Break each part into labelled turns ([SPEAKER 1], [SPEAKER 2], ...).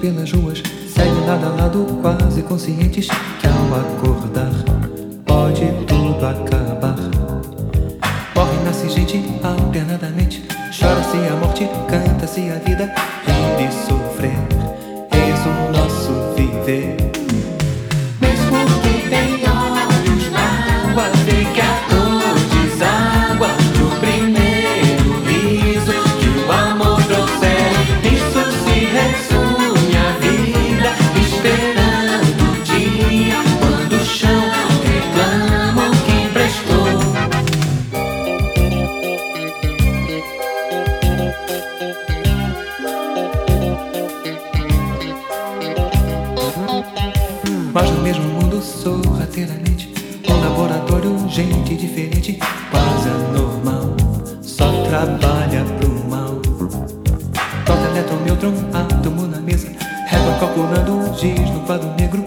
[SPEAKER 1] pelas ruas segue lado a lado, quase conscientes que ao acordar pode tudo acabar. Morre nasce gente alternadamente, chora-se a morte, canta-se a vida, rir e sofrer, eis o nosso viver. Mesmo que tem Mas no mesmo mundo, sorrateiramente Um laboratório, gente diferente. Quase anormal Só trabalha pro mal. Toca elétron, nêutron, átomo na mesa. Régua calculando, giz no quadro negro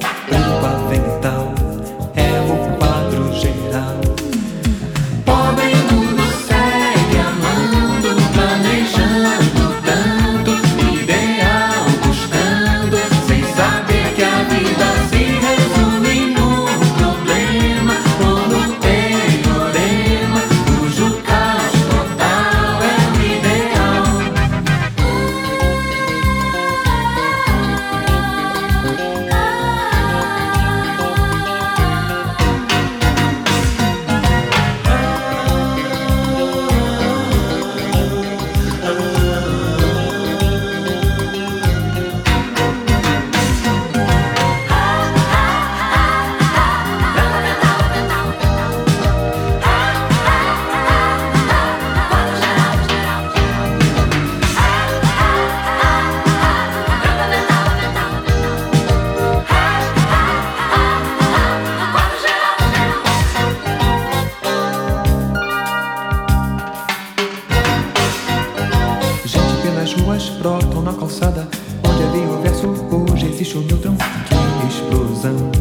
[SPEAKER 1] na calçada Onde havia o verso, hoje existe o nêutron Que explosão,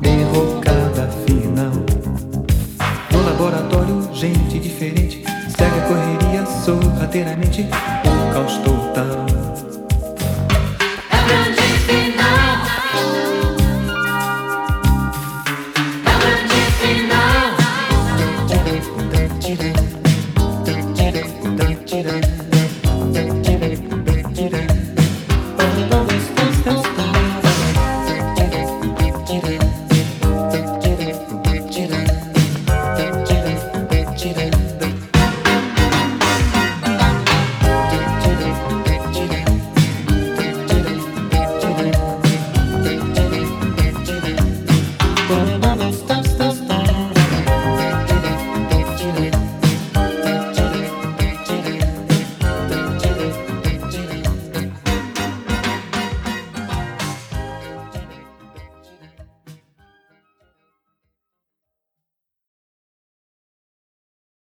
[SPEAKER 1] derrocada final. No laboratório, gente diferente Segue a correria sorrateiramente. O caos total